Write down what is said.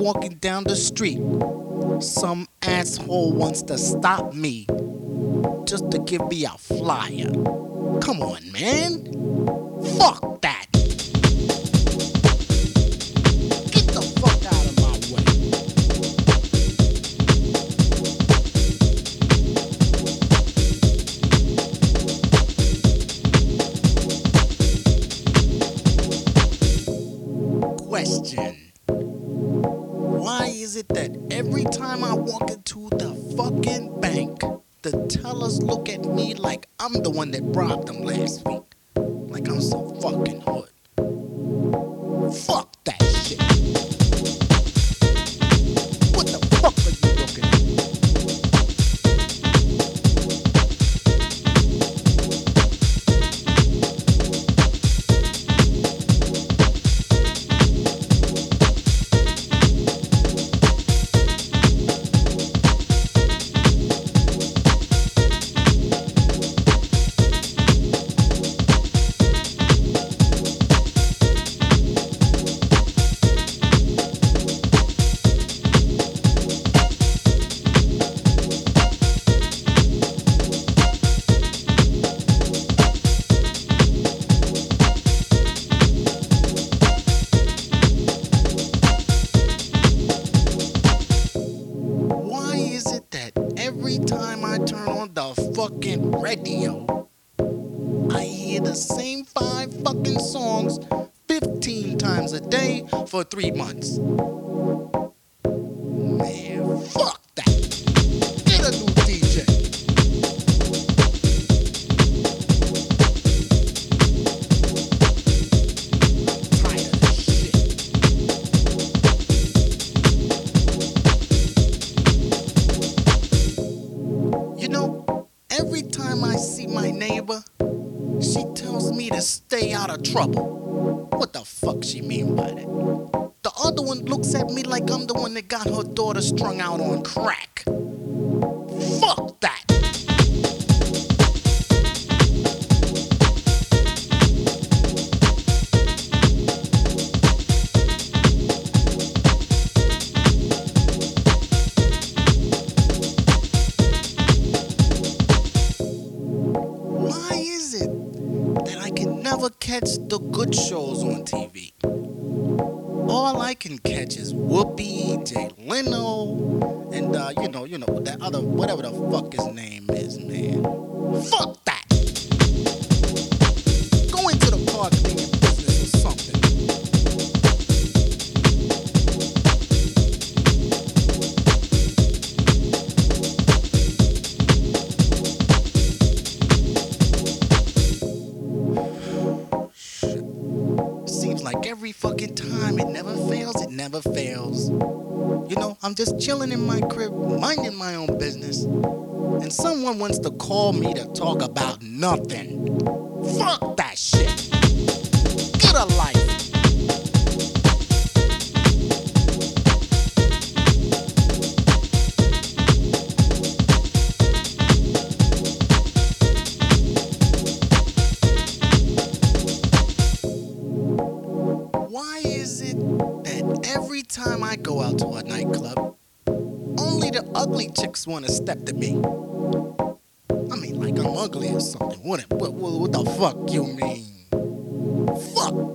walking down the street, some asshole wants to stop me just to give me a flyer. Come on, man. Fuck that. Get the fuck out of my way. Question. Is it that every time I walk into the fucking bank, the tellers look at me like I'm the one that robbed them last week? Like I'm so fucking hood. Fuck I turn on the fucking radio, I hear the same five fucking songs 15 times a day for three months? Man, fuck out of trouble. What the fuck she mean by that? The other one looks at me like I'm the one that got her daughter strung out on crack. Fuck that. Catch the good shows on TV? All I can catch is Whoopi, Jay Leno, and uh, you know, you know that other whatever the fuck his name Seems like every fucking time it never fails, it never fails. You know, I'm just chilling in my crib, minding my own business, and someone wants to call me to talk about nothing. Fuck that shit. Get a life. Time I go out to a nightclub, only the ugly chicks want to step to me? I mean, like I'm ugly or something. What, what, what, what the fuck you mean? Fuck